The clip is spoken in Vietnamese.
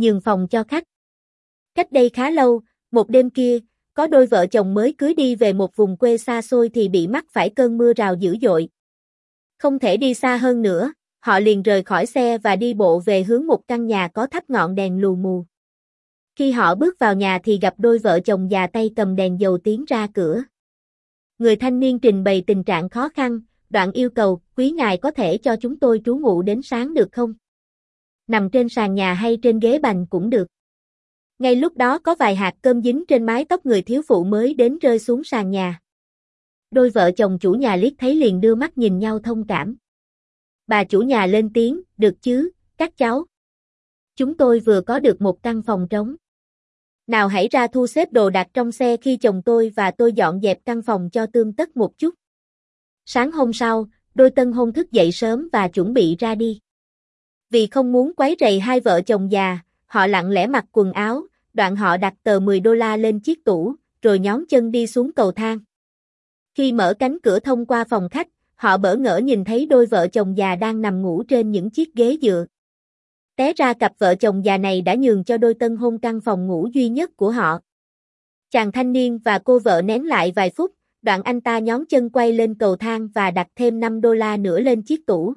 nhường phòng cho khách. Cách đây khá lâu, một đêm kia, có đôi vợ chồng mới cưới đi về một vùng quê xa xôi thì bị mắc phải cơn mưa rào dữ dội. Không thể đi xa hơn nữa, họ liền rời khỏi xe và đi bộ về hướng một căn nhà có thắp ngọn đèn lù mù. Khi họ bước vào nhà thì gặp đôi vợ chồng già tay cầm đèn dầu tiến ra cửa. Người thanh niên trình bày tình trạng khó khăn, đoạn yêu cầu, quý ngài có thể cho chúng tôi trú ngụ đến sáng được không? Nằm trên sàn nhà hay trên ghế bành cũng được. Ngay lúc đó có vài hạt cơm dính trên mái tóc người thiếu phụ mới đến rơi xuống sàn nhà. Đôi vợ chồng chủ nhà liếc thấy liền đưa mắt nhìn nhau thông cảm. Bà chủ nhà lên tiếng, được chứ, các cháu. Chúng tôi vừa có được một căn phòng trống. Nào hãy ra thu xếp đồ đạc trong xe khi chồng tôi và tôi dọn dẹp căn phòng cho tương tất một chút. Sáng hôm sau, đôi tân hôn thức dậy sớm và chuẩn bị ra đi. Vì không muốn quấy rầy hai vợ chồng già, họ lặng lẽ mặc quần áo, đoạn họ đặt tờ 10 đô la lên chiếc tủ, rồi nhón chân đi xuống cầu thang. Khi mở cánh cửa thông qua phòng khách, họ bỡ ngỡ nhìn thấy đôi vợ chồng già đang nằm ngủ trên những chiếc ghế dựa. Té ra cặp vợ chồng già này đã nhường cho đôi tân hôn căn phòng ngủ duy nhất của họ. Chàng thanh niên và cô vợ nén lại vài phút, đoạn anh ta nhón chân quay lên cầu thang và đặt thêm 5 đô la nữa lên chiếc tủ.